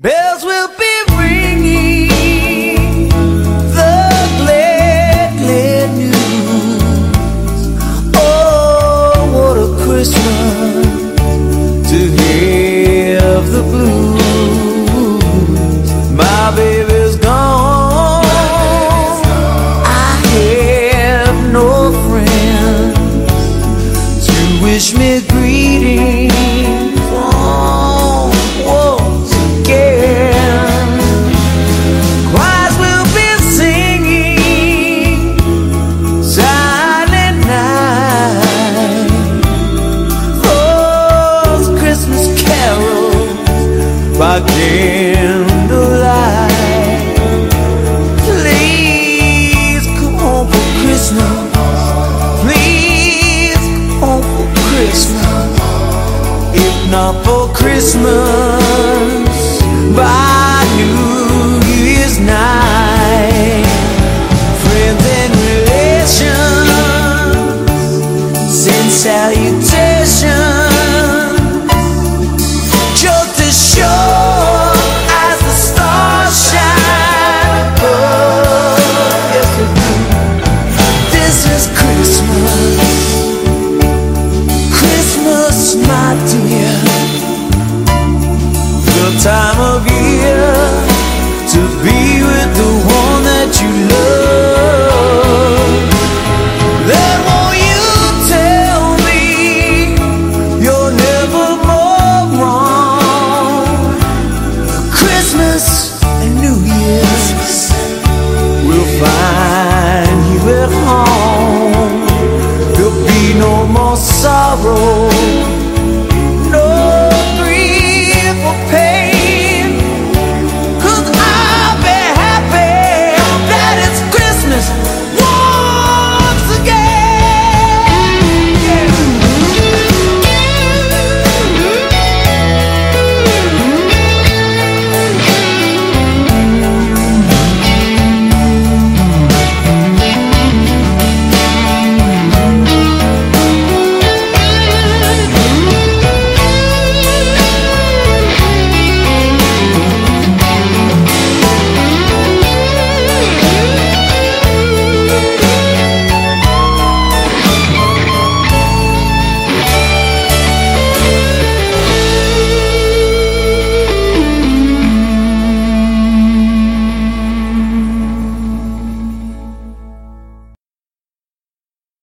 Bells will be ringing the glad, glad news. Oh, what a Christmas to have the blues. My baby's gone. I have no friends to wish me greetings. By candlelight. Please come home for Christmas. Please come for Christmas. If not for Christmas, by New Year's night. Friends and relations send salutations. Christmas, my dear. The time of year to be with the one that you love. Then won't you tell me you're never more wrong? Christmas and New Year's will find you at home. There'll be no more sorrow.